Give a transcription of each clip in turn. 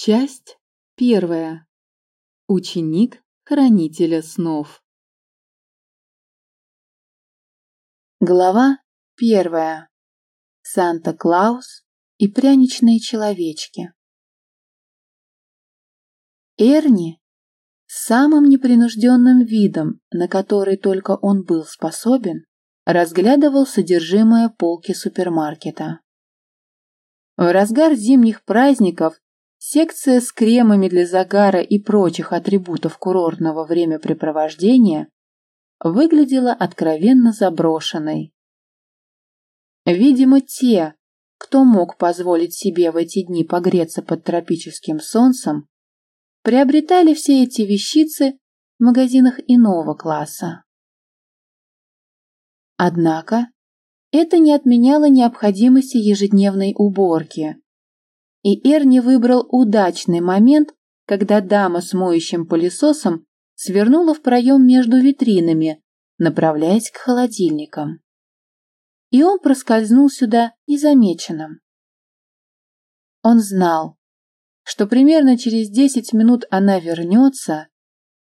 Часть первая. Ученик хранителя снов. Глава первая. Санта-Клаус и пряничные человечки. Эрни с самым непринужденным видом, на который только он был способен, разглядывал содержимое полки супермаркета. В разгар зимних праздников Секция с кремами для загара и прочих атрибутов курортного времяпрепровождения выглядела откровенно заброшенной. Видимо, те, кто мог позволить себе в эти дни погреться под тропическим солнцем, приобретали все эти вещицы в магазинах иного класса. Однако это не отменяло необходимости ежедневной уборки, и Эрни выбрал удачный момент, когда дама с моющим пылесосом свернула в проем между витринами, направляясь к холодильникам. И он проскользнул сюда незамеченным. Он знал, что примерно через десять минут она вернется,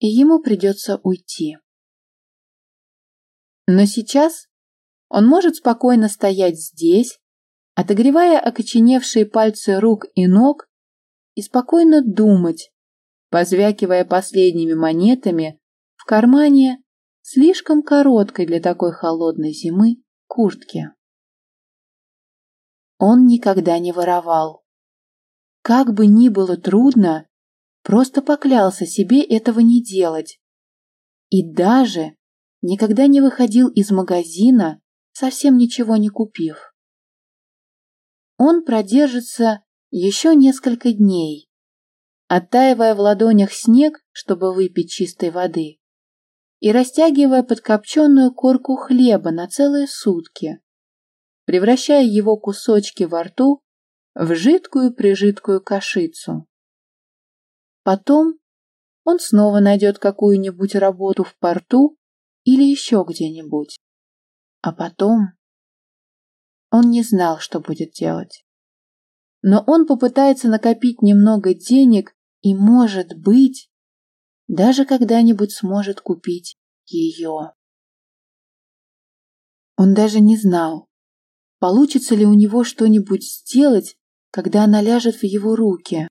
и ему придется уйти. Но сейчас он может спокойно стоять здесь, отогревая окоченевшие пальцы рук и ног и спокойно думать, позвякивая последними монетами в кармане слишком короткой для такой холодной зимы куртки. Он никогда не воровал. Как бы ни было трудно, просто поклялся себе этого не делать. И даже никогда не выходил из магазина, совсем ничего не купив он продержится еще несколько дней, оттаивая в ладонях снег, чтобы выпить чистой воды, и растягивая подкопченную корку хлеба на целые сутки, превращая его кусочки во рту в жидкую-прижидкую кашицу. Потом он снова найдет какую-нибудь работу в порту или еще где-нибудь. А потом он не знал, что будет делать. Но он попытается накопить немного денег и, может быть, даже когда-нибудь сможет купить ее. Он даже не знал, получится ли у него что-нибудь сделать, когда она ляжет в его руки.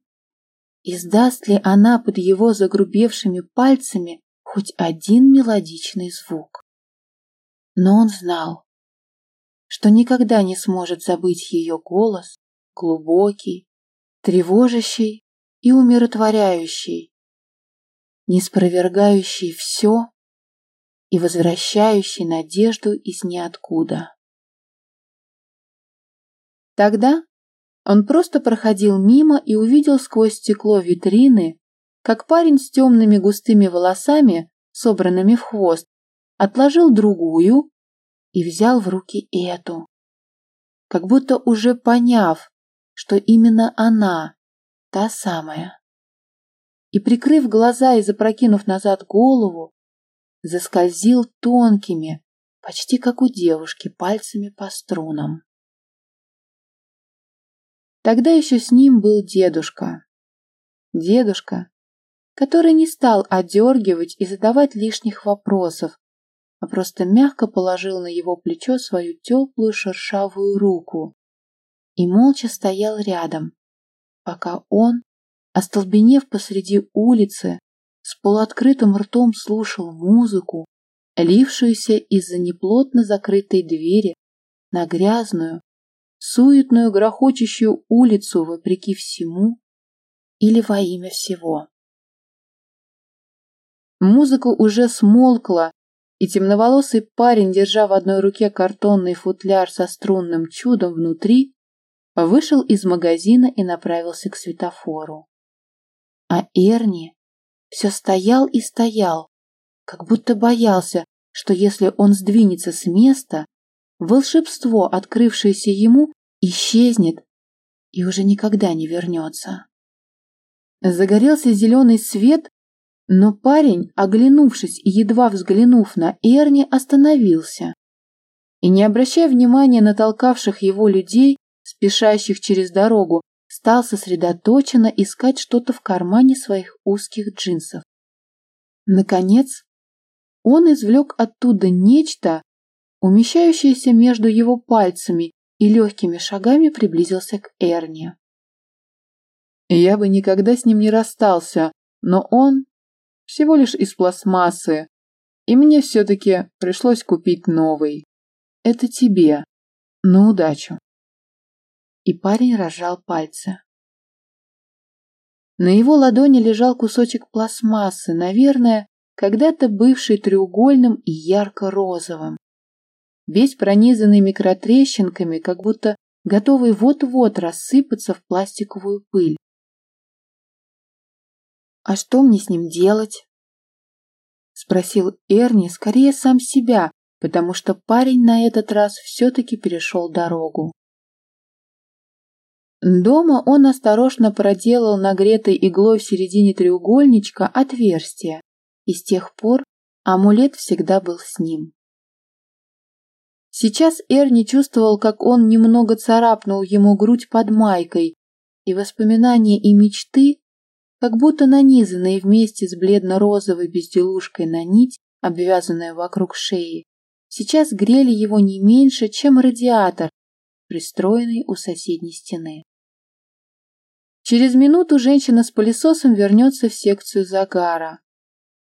Издаст ли она под его загрубевшими пальцами хоть один мелодичный звук. Но он знал, что никогда не сможет забыть ее голос, глубокий, тревожащий и умиротворяющий, не все и возвращающий надежду из ниоткуда. Тогда он просто проходил мимо и увидел сквозь стекло витрины, как парень с темными густыми волосами, собранными в хвост, отложил другую, и взял в руки эту, как будто уже поняв, что именно она, та самая. И, прикрыв глаза и запрокинув назад голову, заскользил тонкими, почти как у девушки, пальцами по струнам. Тогда еще с ним был дедушка. Дедушка, который не стал одергивать и задавать лишних вопросов, а просто мягко положил на его плечо свою теплую шершавую руку и молча стоял рядом, пока он, остолбенев посреди улицы, с полуоткрытым ртом слушал музыку, лившуюся из-за неплотно закрытой двери на грязную, суетную, грохочущую улицу вопреки всему или во имя всего. Музыка уже смолкла, и темноволосый парень, держа в одной руке картонный футляр со струнным чудом внутри, вышел из магазина и направился к светофору. А Эрни все стоял и стоял, как будто боялся, что если он сдвинется с места, волшебство, открывшееся ему, исчезнет и уже никогда не вернется. Загорелся зеленый свет, но парень, оглянувшись и едва взглянув на Эрни, остановился. И, не обращая внимания на толкавших его людей, спешащих через дорогу, стал сосредоточенно искать что-то в кармане своих узких джинсов. Наконец, он извлек оттуда нечто, умещающееся между его пальцами, и легкими шагами приблизился к Эрне. Я бы никогда с ним не расстался, но он всего лишь из пластмассы, и мне все-таки пришлось купить новый. Это тебе. На удачу. И парень разжал пальцы. На его ладони лежал кусочек пластмассы, наверное, когда-то бывший треугольным и ярко-розовым. Весь пронизанный микротрещинками, как будто готовый вот-вот рассыпаться в пластиковую пыль. «А что мне с ним делать?» Спросил Эрни скорее сам себя, потому что парень на этот раз все-таки перешел дорогу. Дома он осторожно проделал нагретой иглой в середине треугольничка отверстие, и с тех пор амулет всегда был с ним. Сейчас Эрни чувствовал, как он немного царапнул ему грудь под майкой, и воспоминания и мечты как будто нанизанные вместе с бледно-розовой безделушкой на нить, обвязанная вокруг шеи, сейчас грели его не меньше, чем радиатор, пристроенный у соседней стены. Через минуту женщина с пылесосом вернется в секцию загара.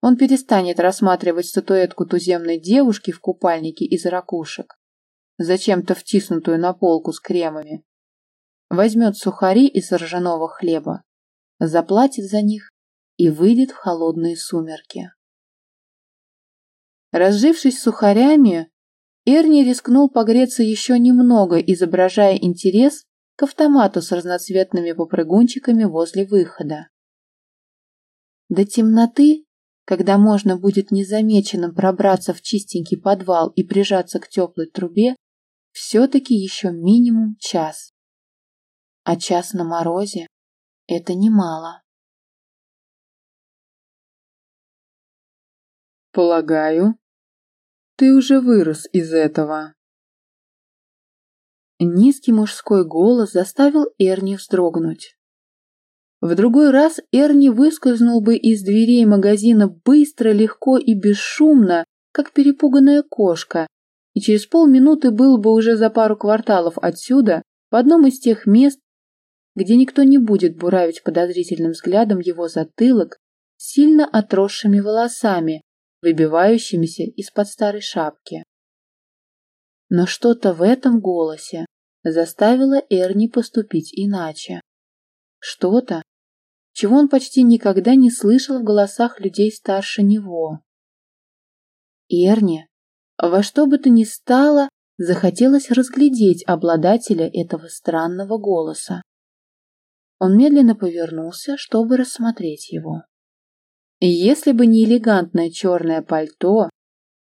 Он перестанет рассматривать статуэтку туземной девушки в купальнике из ракушек, зачем-то втиснутую на полку с кремами. Возьмет сухари из ржаного хлеба заплатит за них и выйдет в холодные сумерки. Разжившись сухарями, Эрни рискнул погреться еще немного, изображая интерес к автомату с разноцветными попрыгунчиками возле выхода. До темноты, когда можно будет незамеченным пробраться в чистенький подвал и прижаться к теплой трубе, все-таки еще минимум час. А час на морозе это немало. Полагаю, ты уже вырос из этого. Низкий мужской голос заставил Эрни вздрогнуть. В другой раз Эрни выскользнул бы из дверей магазина быстро, легко и бесшумно, как перепуганная кошка, и через полминуты был бы уже за пару кварталов отсюда, в одном из тех мест, где никто не будет буравить подозрительным взглядом его затылок сильно отросшими волосами, выбивающимися из-под старой шапки. Но что-то в этом голосе заставило Эрни поступить иначе. Что-то, чего он почти никогда не слышал в голосах людей старше него. Эрни, во что бы то ни стало, захотелось разглядеть обладателя этого странного голоса. Он медленно повернулся, чтобы рассмотреть его. И если бы не элегантное черное пальто,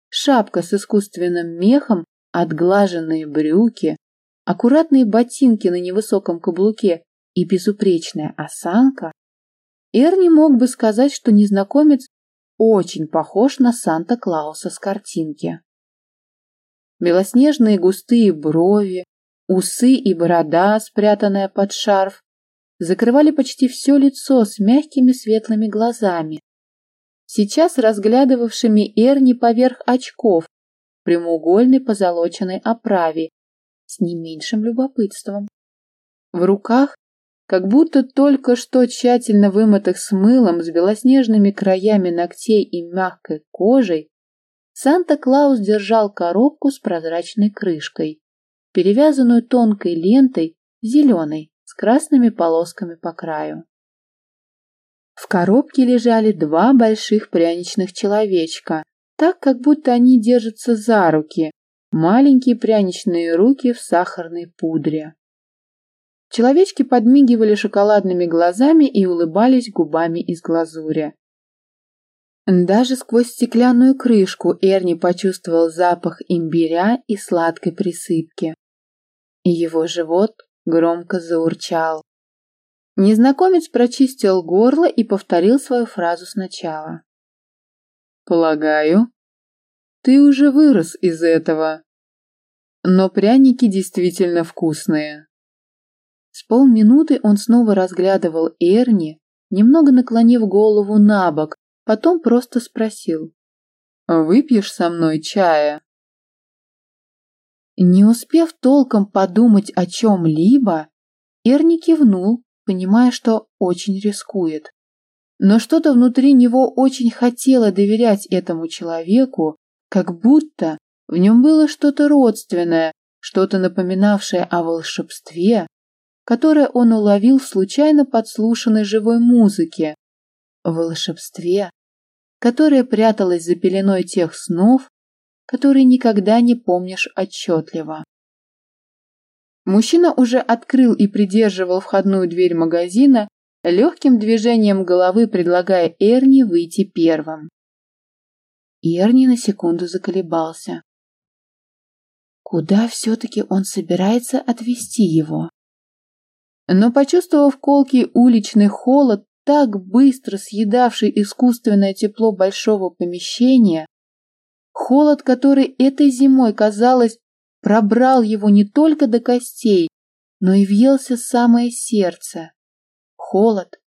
шапка с искусственным мехом, отглаженные брюки, аккуратные ботинки на невысоком каблуке и безупречная осанка, Эрни мог бы сказать, что незнакомец очень похож на Санта-Клауса с картинки. Белоснежные густые брови, усы и борода, спрятанная под шарф, закрывали почти все лицо с мягкими светлыми глазами, сейчас разглядывавшими Эрни поверх очков прямоугольной позолоченной оправе с не меньшим любопытством. В руках, как будто только что тщательно вымытых с мылом, с белоснежными краями ногтей и мягкой кожей, Санта-Клаус держал коробку с прозрачной крышкой, перевязанную тонкой лентой зеленой с красными полосками по краю. В коробке лежали два больших пряничных человечка, так как будто они держатся за руки, маленькие пряничные руки в сахарной пудре. Человечки подмигивали шоколадными глазами и улыбались губами из глазури. Даже сквозь стеклянную крышку Эрни почувствовал запах имбиря и сладкой присыпки. Его живот громко заурчал. Незнакомец прочистил горло и повторил свою фразу сначала. «Полагаю, ты уже вырос из этого. Но пряники действительно вкусные. С полминуты он снова разглядывал Эрни, немного наклонив голову на бок, потом просто спросил. «Выпьешь со мной чая?» Не успев толком подумать о чем-либо, Эрни кивнул, понимая, что очень рискует. Но что-то внутри него очень хотело доверять этому человеку, как будто в нем было что-то родственное, что-то напоминавшее о волшебстве, которое он уловил в случайно подслушанной живой музыке. Волшебстве, которое пряталось за пеленой тех снов, которые никогда не помнишь отчетливо. Мужчина уже открыл и придерживал входную дверь магазина, легким движением головы предлагая Эрни выйти первым. Эрни на секунду заколебался. Куда все-таки он собирается отвезти его? Но, почувствовав колкий уличный холод, так быстро съедавший искусственное тепло большого помещения, холод, который этой зимой, казалось, пробрал его не только до костей, но и въелся самое сердце. Холод,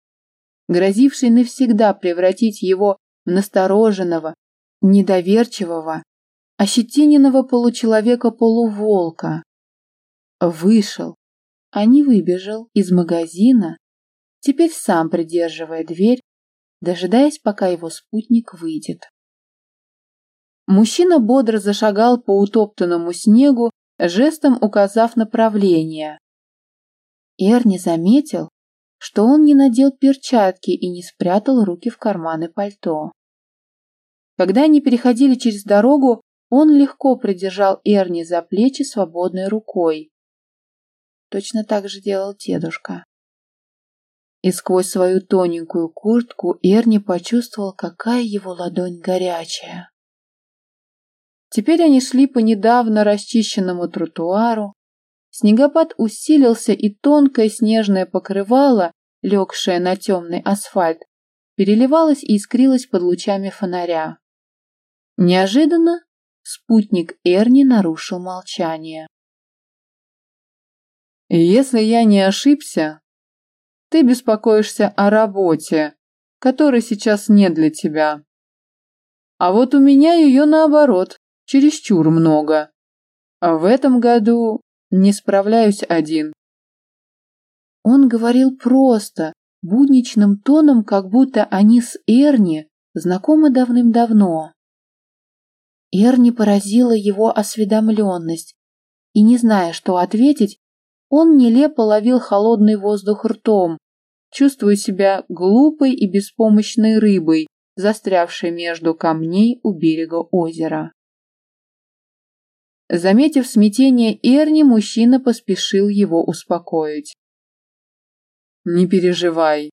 грозивший навсегда превратить его в настороженного, недоверчивого, ощетиненного получеловека-полуволка. Вышел, а не выбежал из магазина, теперь сам придерживая дверь, дожидаясь, пока его спутник выйдет. Мужчина бодро зашагал по утоптанному снегу, жестом указав направление. Эрни заметил, что он не надел перчатки и не спрятал руки в карманы пальто. Когда они переходили через дорогу, он легко придержал Эрни за плечи свободной рукой. Точно так же делал дедушка. И сквозь свою тоненькую куртку Эрни почувствовал, какая его ладонь горячая. Теперь они шли по недавно расчищенному тротуару. Снегопад усилился, и тонкое снежное покрывало, легшее на темный асфальт, переливалось и искрилось под лучами фонаря. Неожиданно спутник Эрни нарушил молчание. «Если я не ошибся, ты беспокоишься о работе, которой сейчас нет для тебя. А вот у меня ее наоборот чересчур много. А в этом году не справляюсь один. Он говорил просто, будничным тоном, как будто они с Эрни знакомы давным-давно. Эрни поразила его осведомленность, и, не зная, что ответить, он нелепо ловил холодный воздух ртом, чувствуя себя глупой и беспомощной рыбой, застрявшей между камней у берега озера. Заметив смятение Эрни, мужчина поспешил его успокоить. «Не переживай,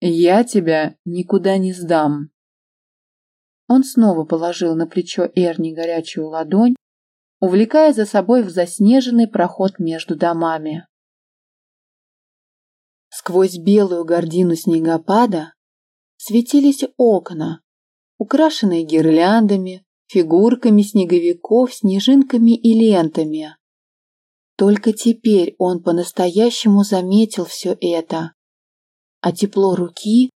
я тебя никуда не сдам». Он снова положил на плечо Эрни горячую ладонь, увлекая за собой в заснеженный проход между домами. Сквозь белую гордину снегопада светились окна, украшенные гирляндами, фигурками снеговиков, снежинками и лентами. Только теперь он по-настоящему заметил все это. А тепло руки,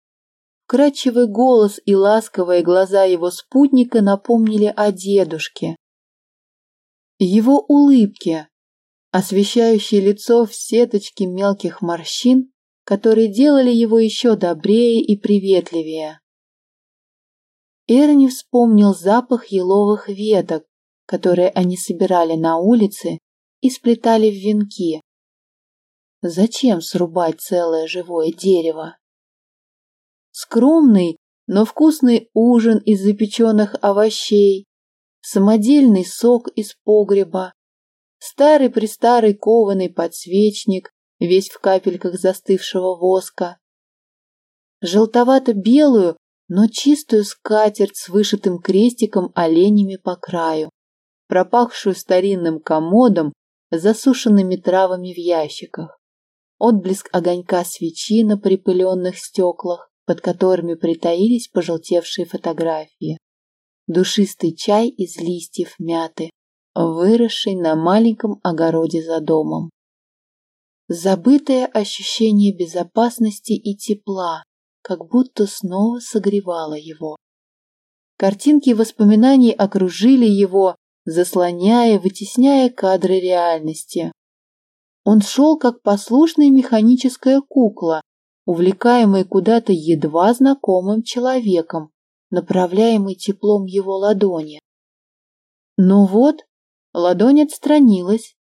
вкрадчивый голос и ласковые глаза его спутника напомнили о дедушке. Его улыбке, освещающей лицо в сеточке мелких морщин, которые делали его еще добрее и приветливее. Эрни вспомнил запах еловых веток, которые они собирали на улице и сплетали в венки. Зачем срубать целое живое дерево? Скромный, но вкусный ужин из запеченных овощей, самодельный сок из погреба, старый-престарый кованый подсвечник, весь в капельках застывшего воска, желтовато-белую, но чистую скатерть с вышитым крестиком оленями по краю, пропахшую старинным комодом, засушенными травами в ящиках, отблеск огонька свечи на припыленных стеклах, под которыми притаились пожелтевшие фотографии, душистый чай из листьев мяты, выросший на маленьком огороде за домом. Забытое ощущение безопасности и тепла, как будто снова согревало его. Картинки воспоминаний окружили его, заслоняя, вытесняя кадры реальности. Он шел, как послушная механическая кукла, увлекаемый куда-то едва знакомым человеком, направляемый теплом его ладони. Но вот ладонь отстранилась,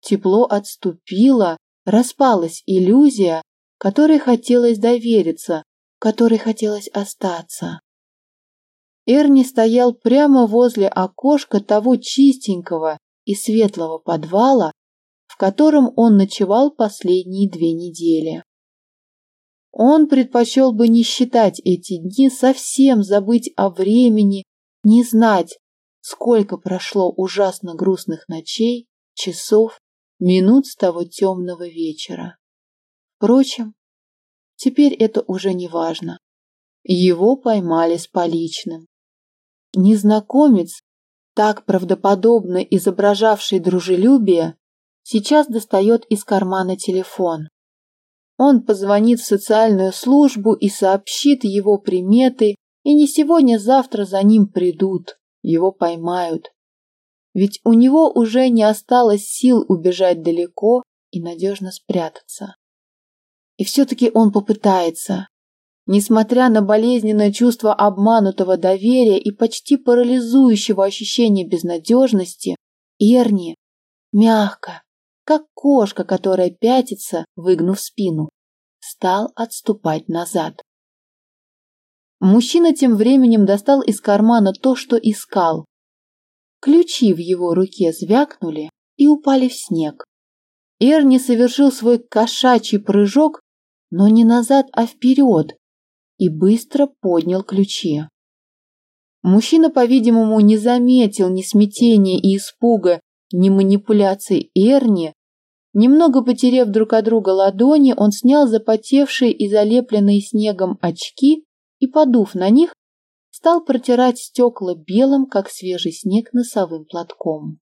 тепло отступило, распалась иллюзия, которой хотелось довериться, которой хотелось остаться. Эрни стоял прямо возле окошка того чистенького и светлого подвала, в котором он ночевал последние две недели. Он предпочел бы не считать эти дни, совсем забыть о времени, не знать, сколько прошло ужасно грустных ночей, часов, минут с того темного вечера. Впрочем, теперь это уже не важно. Его поймали с поличным. Незнакомец, так правдоподобно изображавший дружелюбие, сейчас достает из кармана телефон. Он позвонит в социальную службу и сообщит его приметы, и не сегодня-завтра за ним придут, его поймают. Ведь у него уже не осталось сил убежать далеко и надежно спрятаться. И все-таки он попытается, Несмотря на болезненное чувство обманутого доверия и почти парализующего ощущения безнадежности, Эрни мягко, как кошка, которая пятится, выгнув спину, стал отступать назад. Мужчина тем временем достал из кармана то, что искал. Ключи в его руке звякнули и упали в снег. Эрни совершил свой кошачий прыжок, но не назад, а вперед, и быстро поднял ключи. Мужчина, по-видимому, не заметил ни смятения и испуга, ни манипуляций Эрни. Немного потерев друг от друга ладони, он снял запотевшие и залепленные снегом очки и, подув на них, стал протирать стекла белым, как свежий снег, носовым платком.